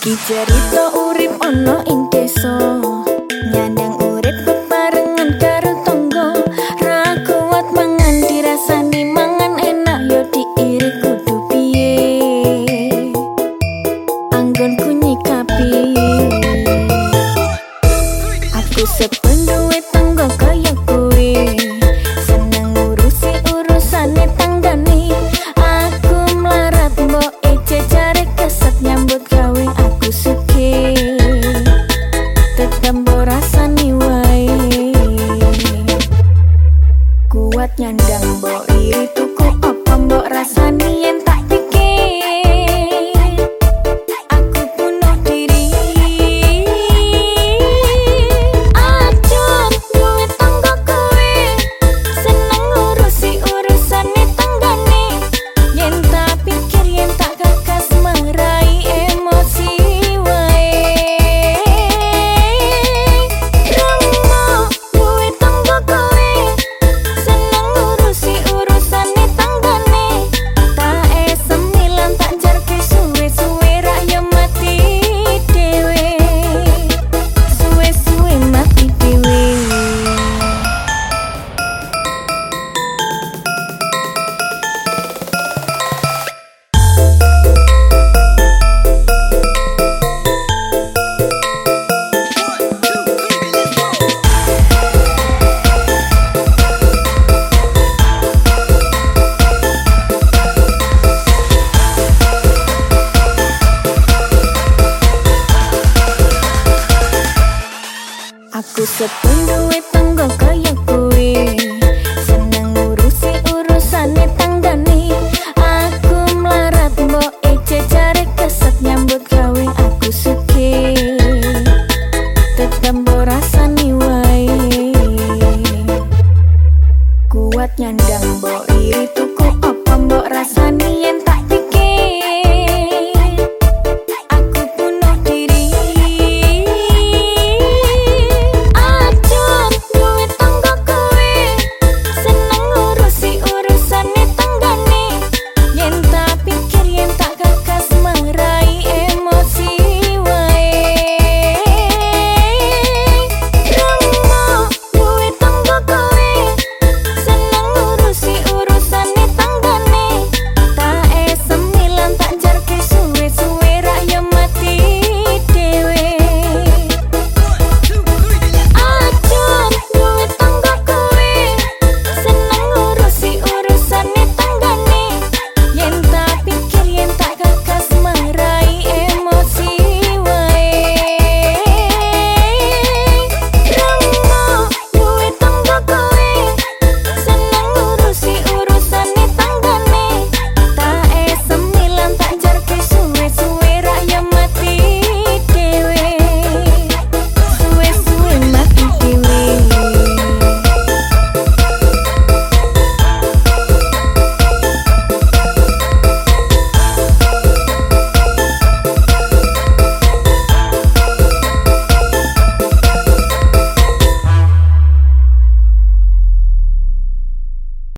Dicerito urip ana ing desa. Nyandang urip bebarengan karo tonggo ra kuat mangan dirasani mangan enak yo diiri kudu piye? Anggonku nyikapi. Aku sepenuh se puede